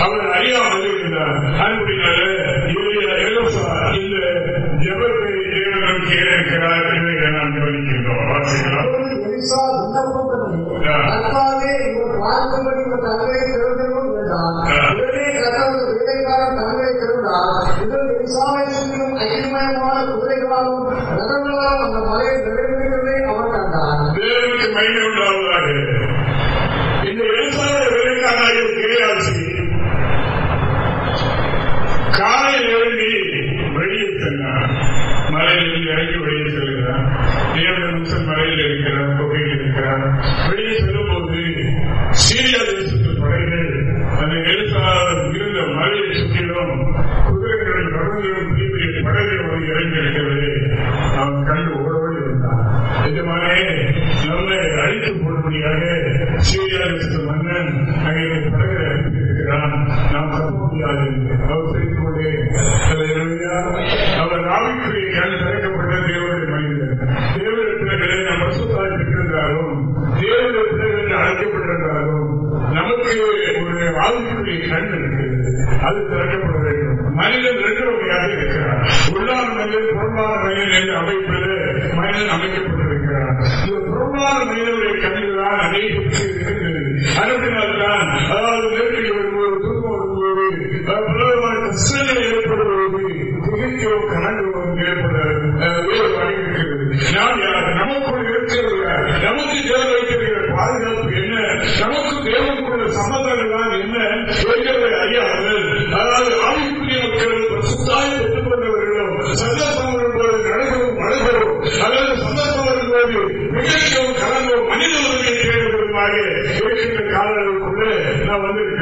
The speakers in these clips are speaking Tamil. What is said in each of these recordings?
அவர்கள் அறியா வந்திருக்கிறார் அன்புடைய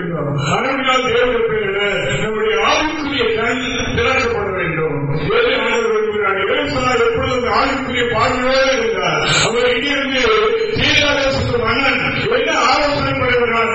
இருக்கின்றோம் அதனால் தேவைப்படுகிறது நம்முடைய ஆவிக்குரிய கண் திறக்கப்பட வேண்டும். எப்பொழுது ஆவிக்குரிய பார்வையோடு இருந்தார்? அவர் இங்கிருந்து சீதாதேசத்து மன்னன் என்ன ஆலோசனை படைவர்கள்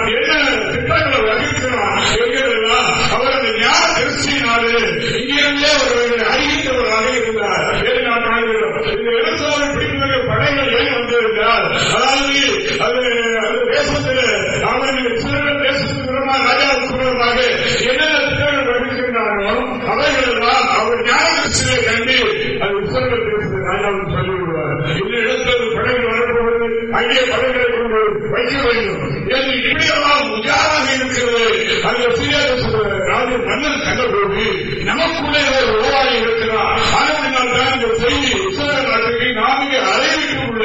ராஜாவும் சொல்லிவிடுவார் இந்த இடத்தில் படைகள் வரப்போவது அங்கே படைகளை கொண்டு வைக்க வேண்டும். என்று இப்படியெல்லாம் உஜாராக இருக்கிறது. அந்த ராஜ மன்னன் கண்டபோது நமக்குள்ளே உருவாகி இருக்கிறார். ஆனால் தான் இந்த செய்தி இஸ்ரேல் நாட்டுக்கு நான்கு அலைவிட்டுள்ள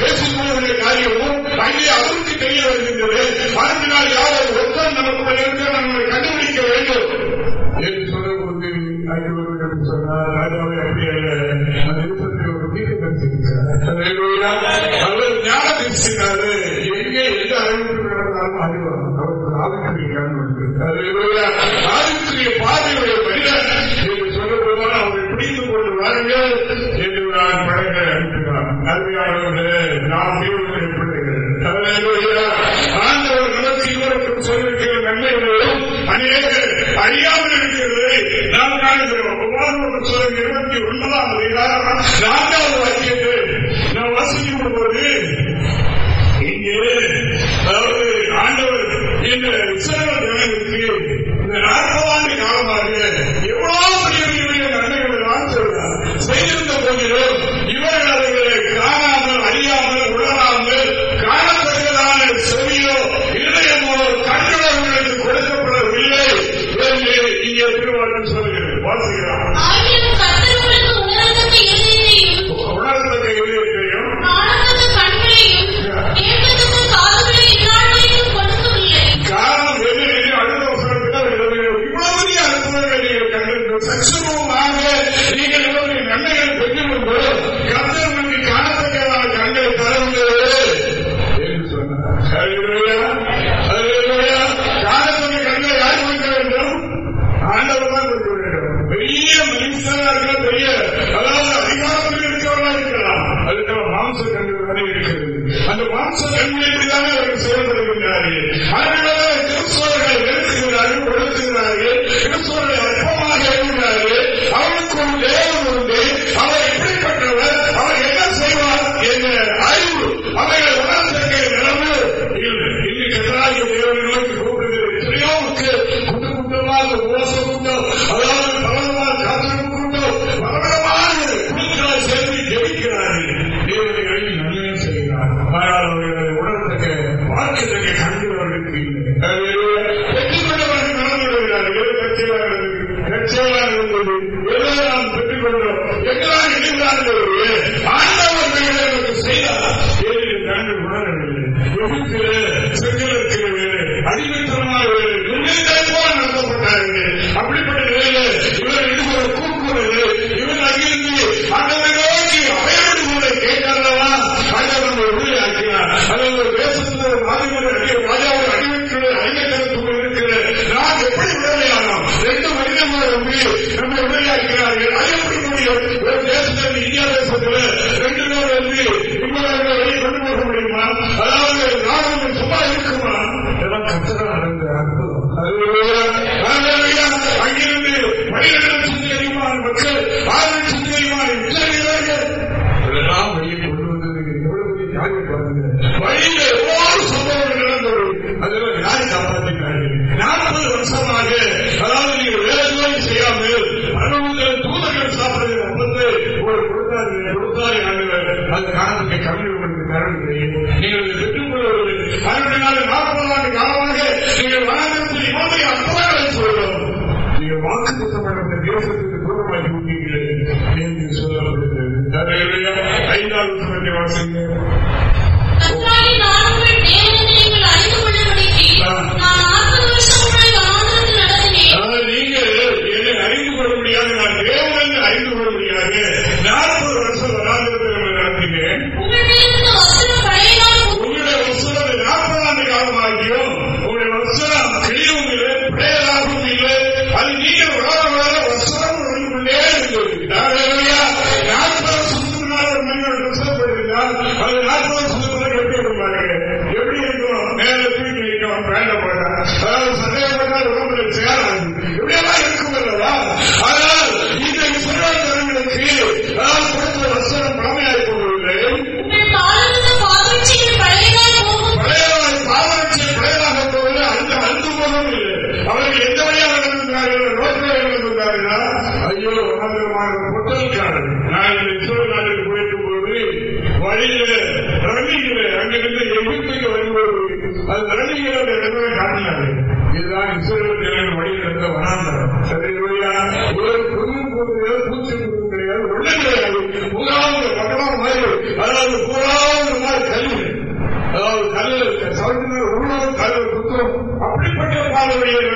பேசிக்கொள்ள காரியமும் அங்கே அவருக்கு தெரிய வருகின்றது. மறுநாள் யாரோ ஒருத்தர் நமக்குள்ள இருக்கிற நம்மை கண்டுபிடிக்க வேண்டும். Hallelujah. இங்கே இருக்கிறவர்கள் சொல்லுகிறேன் வாசிக்கிறான்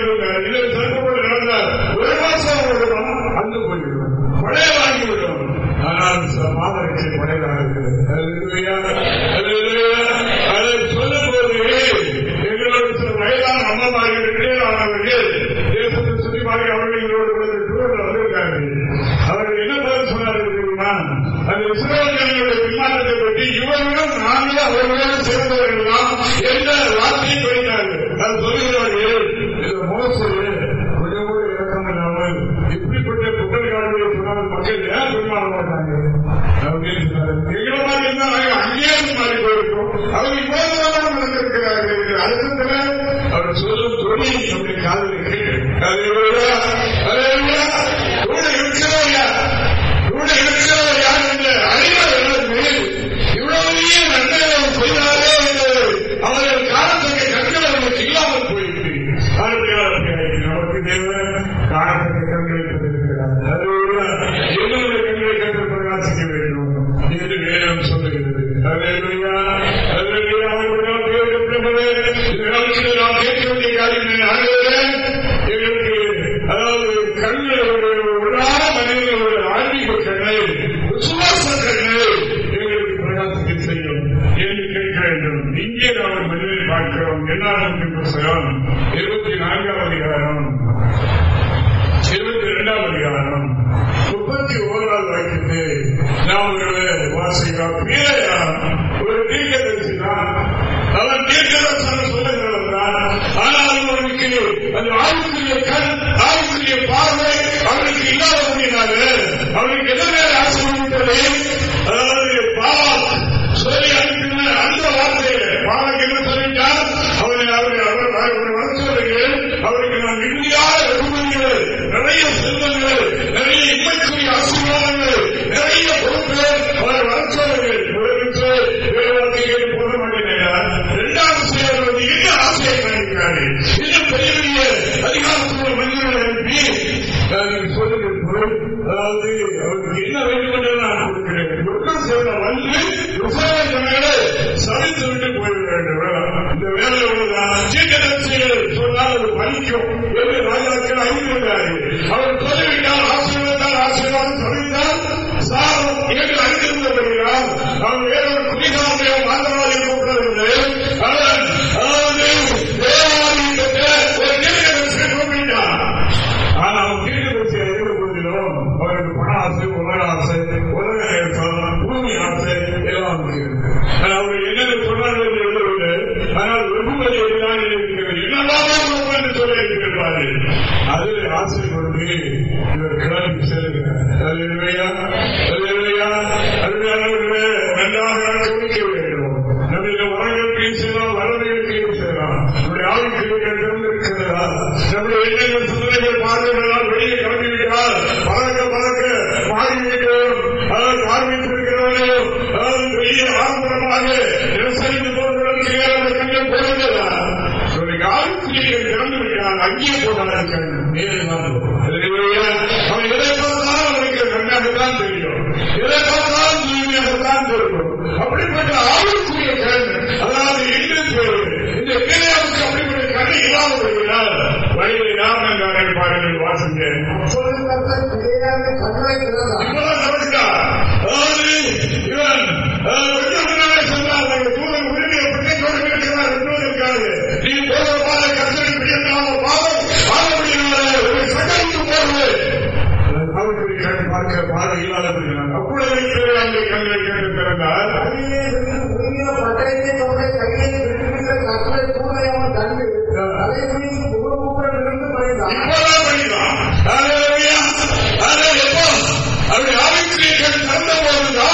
போய்விடுவார் அங்கு போய்விடுவோம் கொலை வாங்கி விடுவோம் ஆனால் சில மாதங்கள் மிகுதியான வெகுமதிகள் நிறைய செல்வங்கள் நிறைய இன்ப தருகிறாரு அவர் பதவிட்டால் ஆசீர்வாதத்தால் ஆசீர்வாதம் தருகிறார் சாரம் ஏழு அறிந்திருந்த வருகிறார் அவர் இல்லாதவர்கள். அப்பொழுது சிறையாண்டு கல்வி கேட்டு பிறந்தால் பட்டயத்தை தோன்ற கையை விடுவித்த கற்றை தூரையாமல் கண்டு அதை குறித்து முகமூக்கிலிருந்து மறைந்தார் இப்போதான் மறைந்தான் அவர் போதுதான்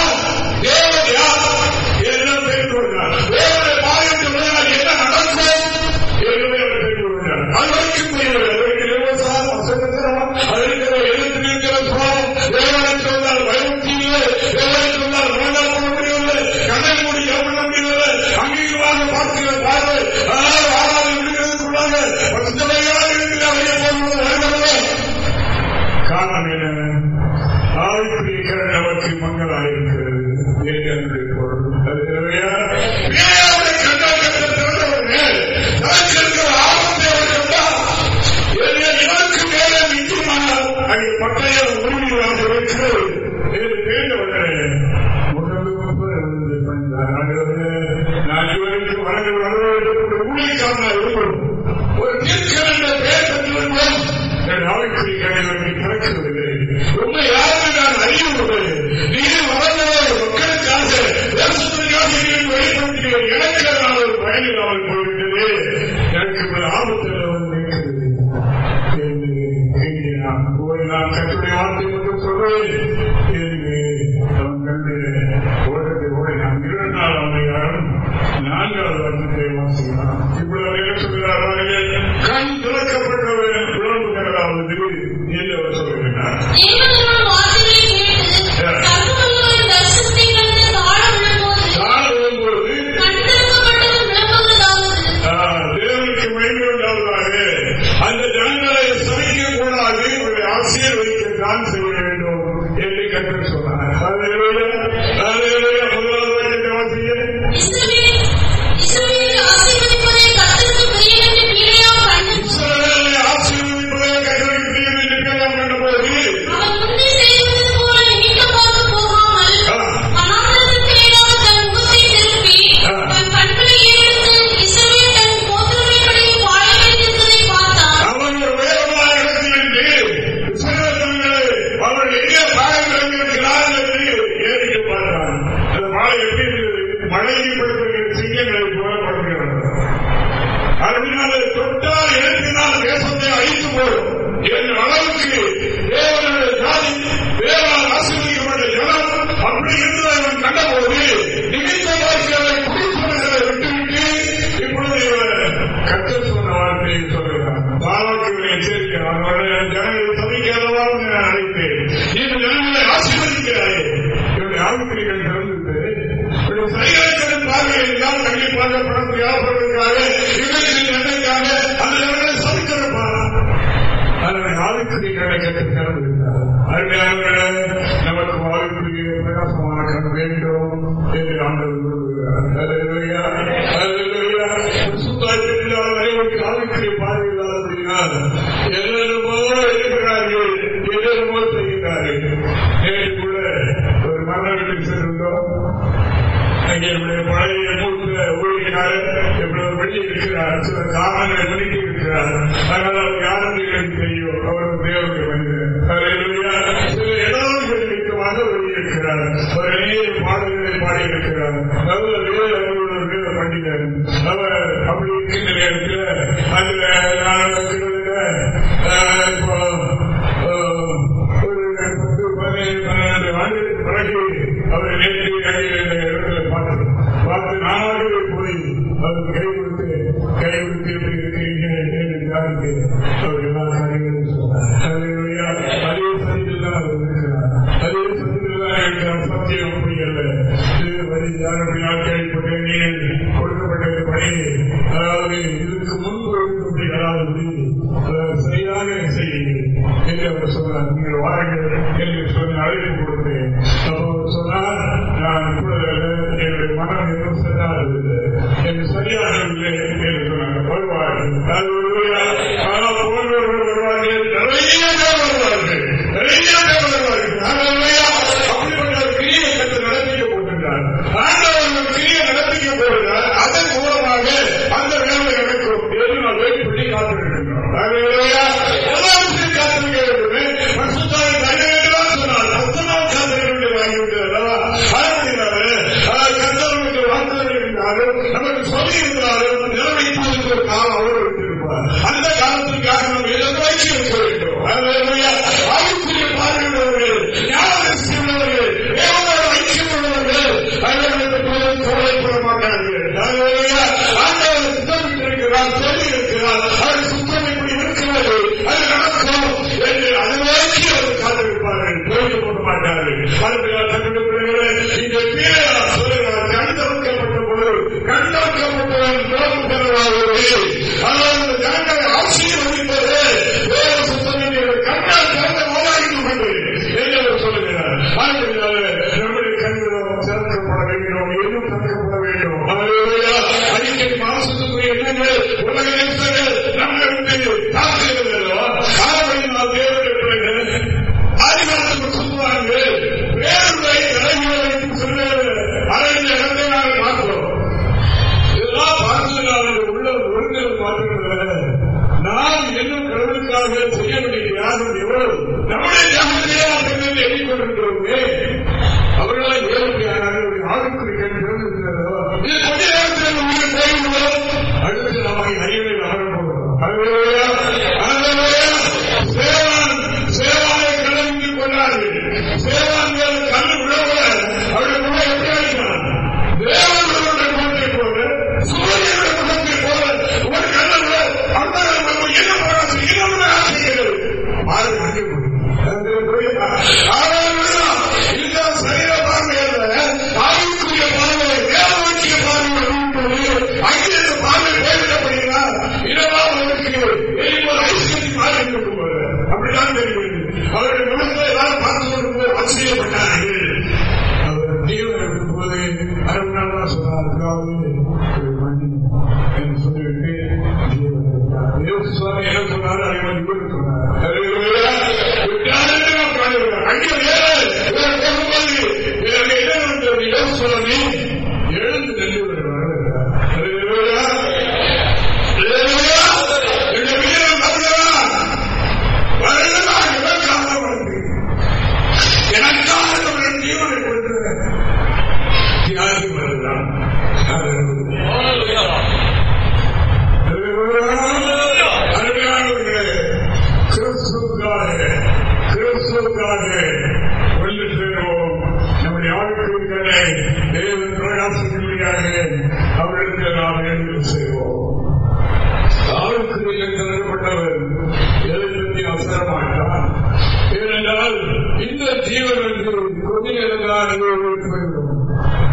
இந்த ஜீவன் என்கிற ஒரு கொதிலெல்லாம் அனுபவங்களுக்கு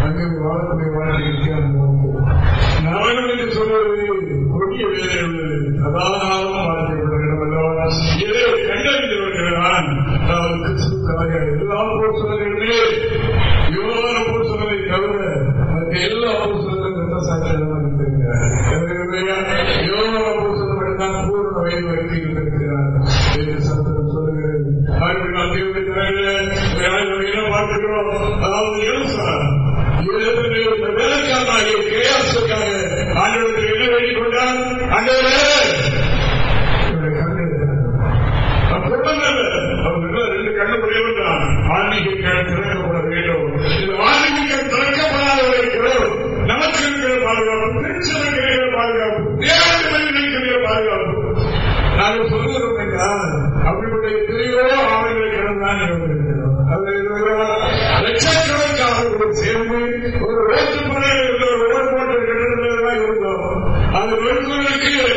அங்கே வாழக்கூடிய வாழ்க்கைக்கு நானும் என்று சொல்வது கொடிய வேலை உள்ளது. சதாதாரம் பார்க்கப்படுகிறவர்கள் எதை கண்டறிந்தவர்கள்தான் அதாவது கிறிஸ்துக்காக எல்லா புருஷர்களுமே யோகான புருஷர்களை தவிர எல்லா புருஷர்களும் எந்த சாட்சியமாக இருக்கிறார்? யோகான புருஷர்கள் தான் பூர்ண வயது வைத்திருக்கிறார் சொல்லிவிடுகிறார்கள் பார்த்துக்கிறோம் அதாவது வேலைக்காரனாகிய கிரேயாசுக்காக ஆண்டவருக்கு என்ன வேண்டிக் கொண்டார் ஆண்டவரே ரெண்டு கண்ணு முடியவன் தான் ஆன்மீக கண் திறக்கப்பட வேண்டும் இந்த ஆன்மீக கண் திறக்கப்படாத வரைக்கிறோம் நமக்கு இருக்கிற பாதுகாப்பு. திருச்சனங்களுக்கு பாதுகாப்பு தேவையான பாதுகாப்பு நாங்கள் சொல்லுகிறோம் என்றால் விலங்குகளுக்கு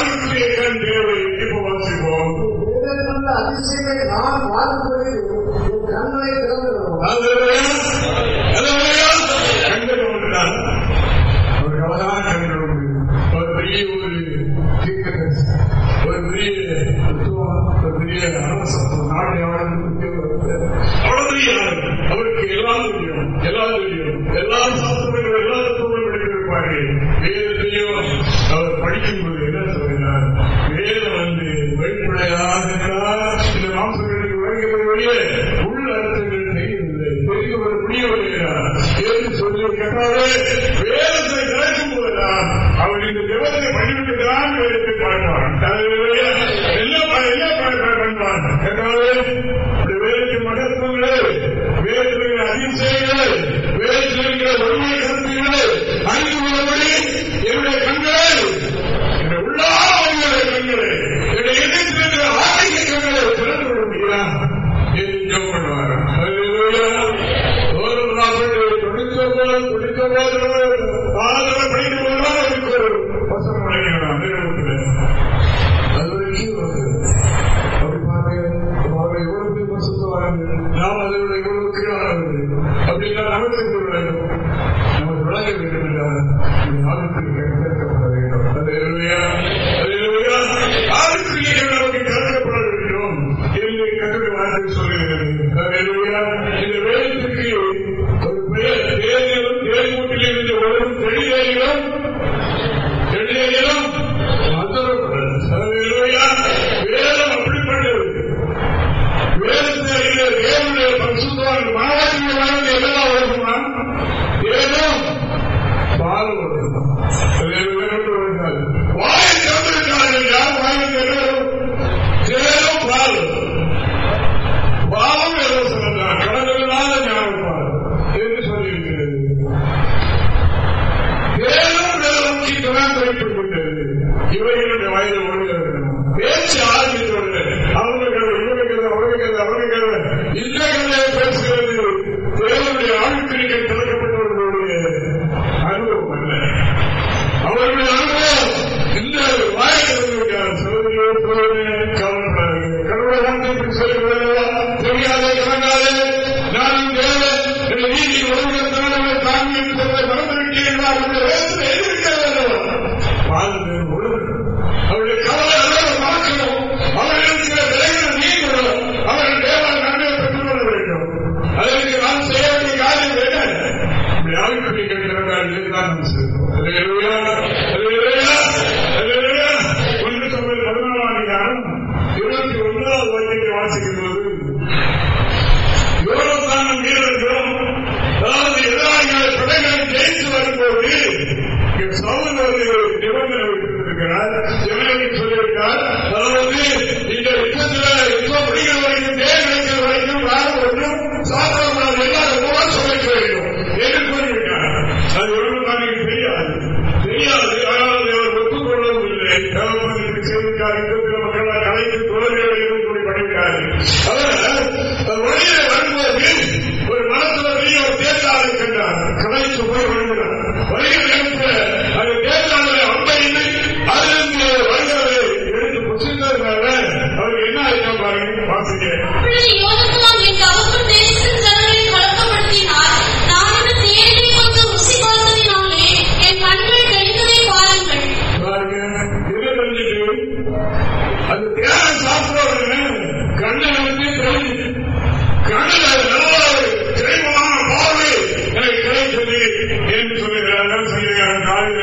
அதிசயங்கள் தேவை. இப்போ வாசிப்போம். அதிசயங்கள் நான் பார்க்கும்போது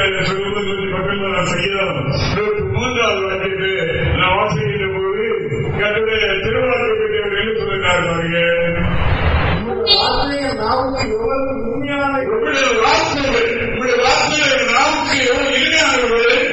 என்று பட்டுள்ள நான் வாசிக்கின்ற போது என்னுடைய திருவாரூருக்கு எழுப்புகிறார் பாருங்க உங்களுடைய வார்த்தைகள் உங்களுடைய வார்த்தைகள் நாவுக்கு எவ்வளவு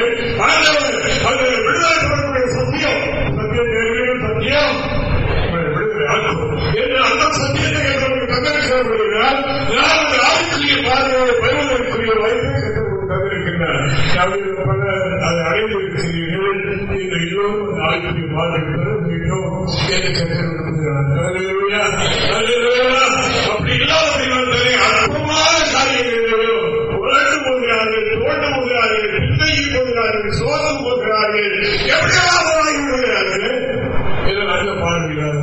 இருக்கிறார்கள் ஆண்டவர் அவர்கள் விடுதலை பெறக்கூடிய சத்தியம் சத்தியம் தேவையான சத்தியம் என்று அந்த சத்தியத்தை கற்றவர்கள் தந்திருக்கிறார்கள் நான் அப்படி இல்லாத அற்புதமான அவர்கள் சோதனை கொடுக்கிறார்கள் எப்படியாவது ஆகிவிடுகிறார்கள் இதில் நல்ல பாடுகிறார்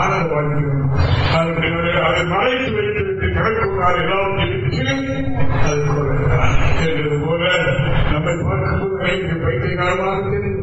ஆனந்த வாழ்கிறோம் அதை மறைத்து வைத்துவிட்டு கடற்கொண்டால் எல்லாவற்றையும் அது போல நம்மை பார்க்கும்போது பைத்தியகாரமாக தெரியும்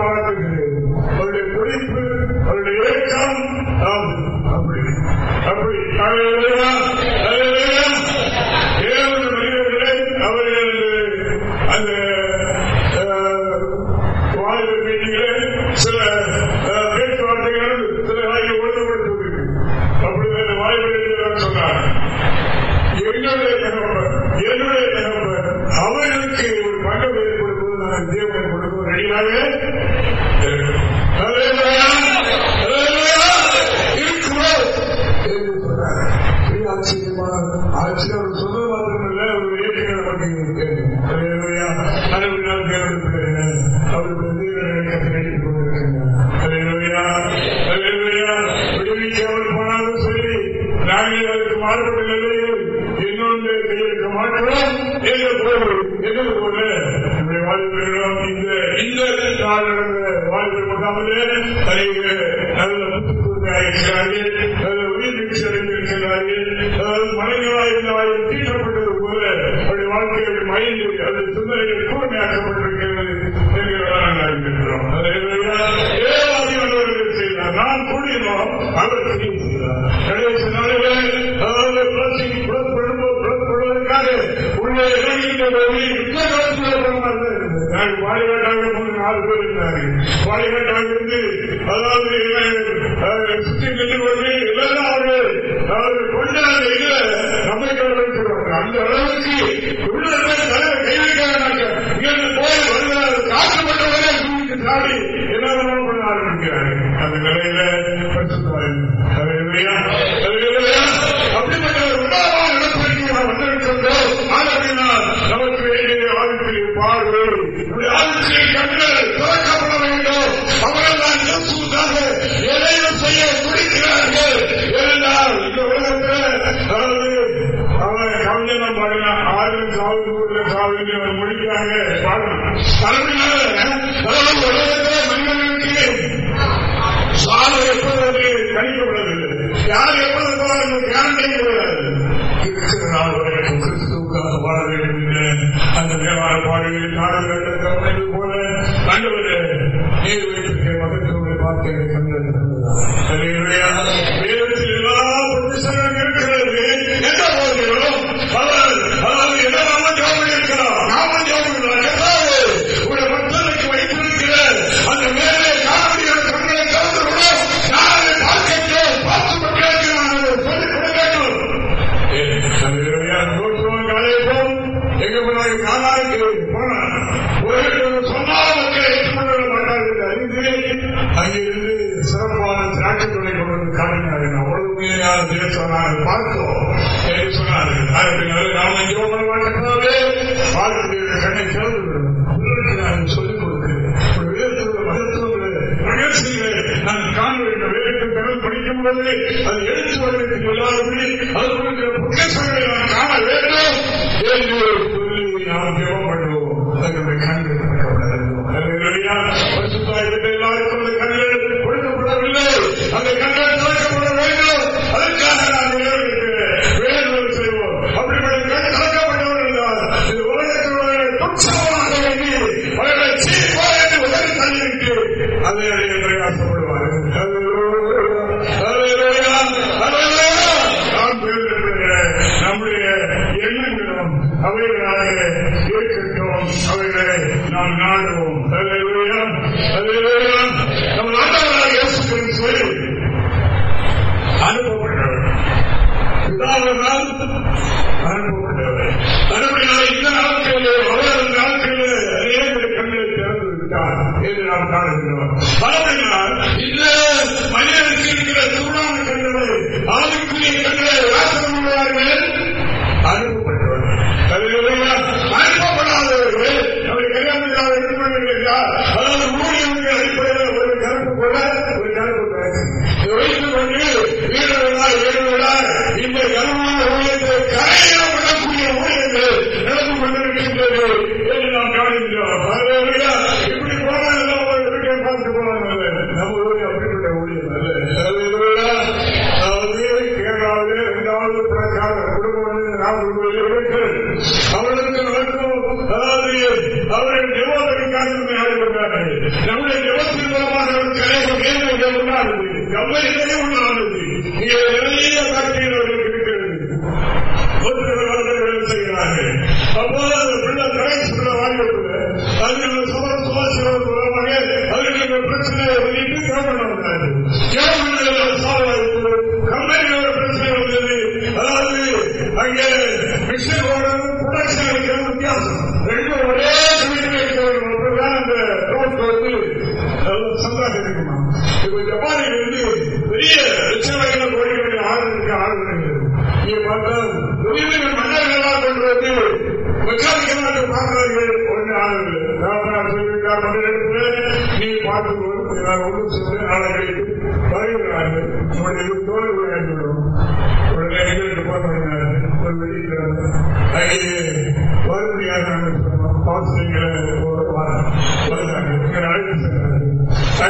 வாழ்த்துகிறேன் அவருடைய குறிப்பு அவருடைய இலக்கம் அப்படி அப்படி. Amen. சாடி எல்லாரும் கொண்டாடுகிறார்கள் அந்த நிலையில யார் எப்படி இருப்பார் என்று தியானம் செய்யக்கூடாது இருக்கிற நாள் வரைக்கும் கிறிஸ்துக்காக வாழ வேண்டும் என்ற அந்த தேவார பாடல்களை காண வேண்டும் போல ஆண்டவர் நீர் பார்த்து கண்டு பார்க்கிறோம் என்று சொன்னார் நாம் எங்கேயோ பண்ண மாட்டேங்கிறதே வாழ்க்கையுடைய கண்ணை திறந்து நான் சொல்லிக் கொடுக்கிறேன். வேதத்துள்ள மதத்துள்ள நிகழ்ச்சிகளை நான் காண வேண்டும் வேதத்தின் தமிழ் படிக்கும் போது அது எழுத்து வருவதற்கு இல்லாதபடி அது கொடுக்கிற நான் காண வேண்டும். என்று I don't know.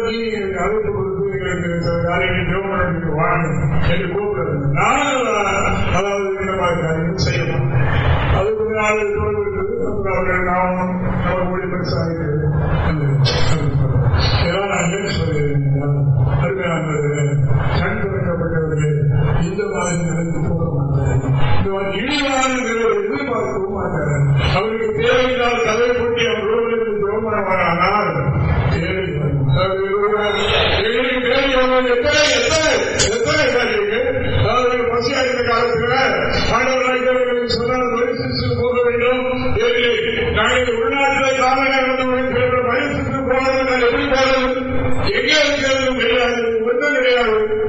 தொடர்ந்து எனக்கு அழைப்பு கொடுத்து என்று கூப்பிடுறது. நாங்கள் அதாவது இந்த மாதிரி அதுக்கு நாலு தோல்விட்டது அப்புறம் அவர்கள் நாமும் மொழி பெருசாகிறது இதெல்லாம் நாங்கள் சொல்லியிருந்தால் அருமையானவர்களே இந்த மாதிரி நடந்து போக மாட்டார்கள். இந்த மாதிரி இழிவான அவருக்கு தேவையில்லாத கதை பற்றி அவர்கள் கொடுக்கிறார் எங்களுக்கு தேடி வந்தவங்க எத்தனை எத்தனை எத்தனை பேர் இருக்கு அதாவது பசியா இருந்த காலத்தில் ஆண்டவர்கள் சொன்னால் எங்கே இருக்கிறது கிடையாது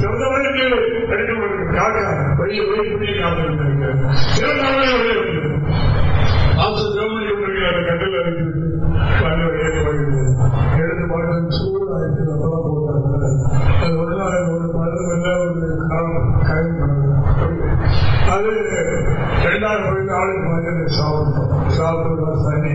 சிறந்தவர்களுக்கு கிடைக்கவர்களுக்கு காக்க பெரிய உழைப்புடைய காத்திருக்கிறார்கள் சிறந்தவர்களே உழைக்கிறது ஆசை ஜெர்மனி உடைய அந்த கட்டில் அறிவித்து இயக்கப்படுகிறது எடுத்து பார்த்து சூழலாயிரத்தி அப்பதான் போட்டாங்க அது வந்து ஒரு பழம் இல்லை ஒரு காரணம் காயம் அது ரெண்டாயிரம் போயிட்டு ஆளுக்கு மாதிரி சாப்பிட்டோம் சனி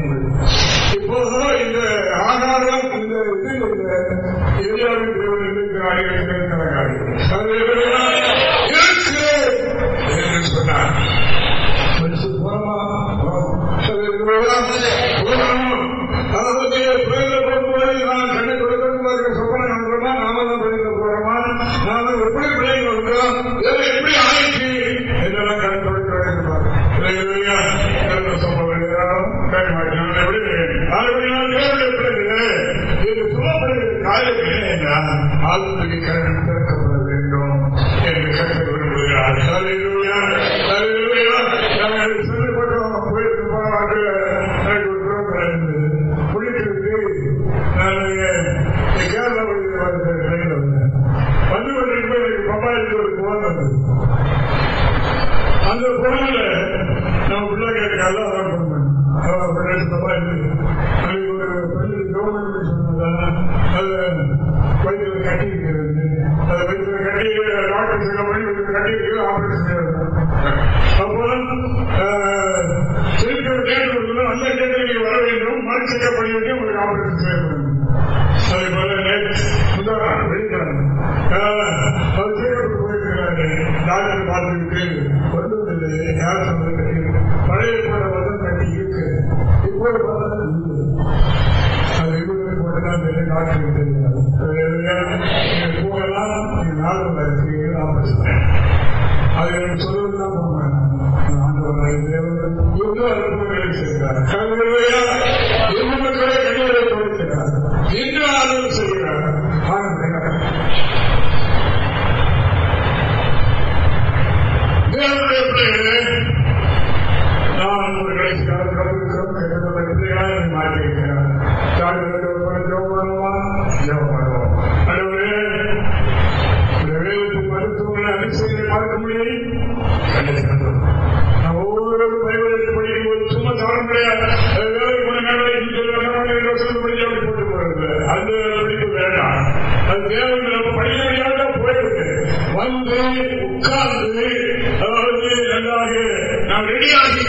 நாள் உள்ள விஷயங்கள் பேசுகிறேன் அதை எனக்கு சொல்வதுதான் போனேன் ஆண்டவரை தேவர்கள் எவ்வளோ அற்புதங்களை செய்கிறார் மக்களை கண்டுகளை கொடுக்கிறார் என்று ஆதரவு செய்கிறார் தேவனுடைய பிள்ளைகளே உட்கார்ந்து அதாவது நன்றாக நாம் ரெடியாகி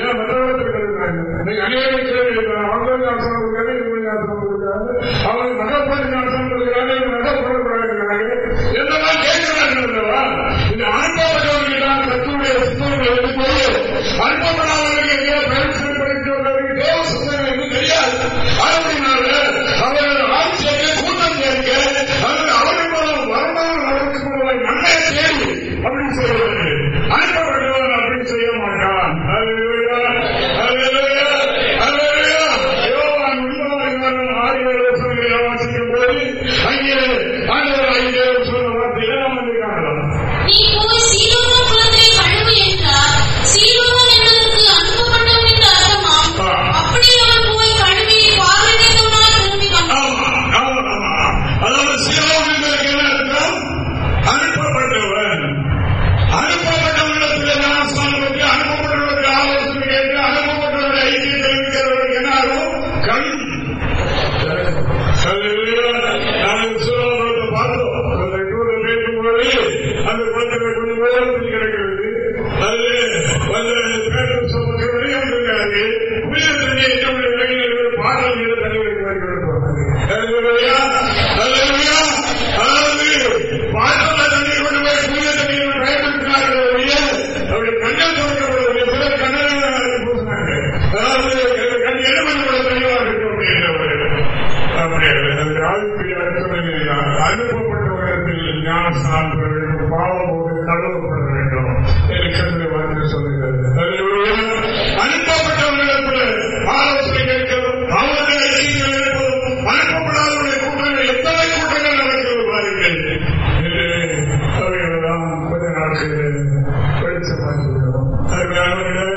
ஏன் மற்றவர்களுக்கு அநேக கேள்விகள் அவங்களுக்கு அரசாங்கம் கொடுக்காது இவங்களுக்கு அரசாங்கம் கொடுக்காது அவங்களுக்கு நகர்ப்புறத்துக்கு அரசாங்கம் கொடுக்கிறாங்க இந்த அனுப்பப்பட்டவர்கள் தான் சத்துடைய சித்தவர்கள் எடுத்து அனுப்பப்படாதவர்கள் Hallelujah.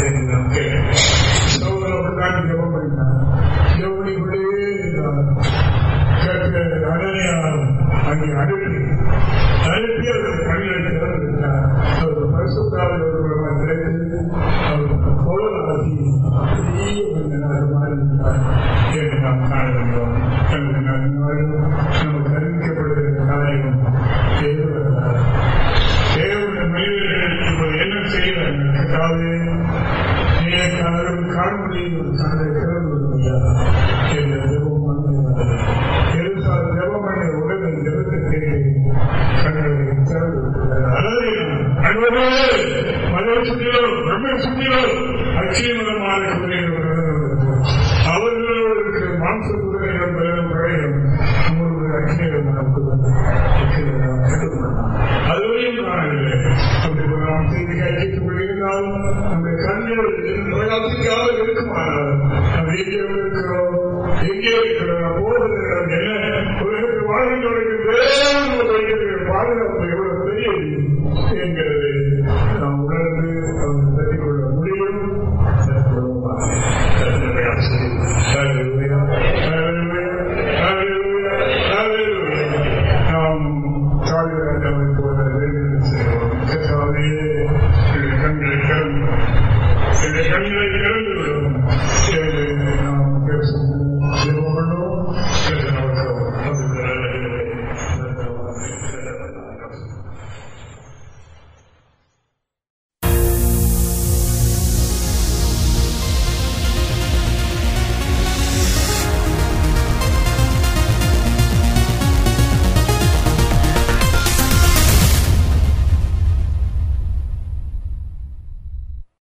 திறந்துவிடும் என்று நாம்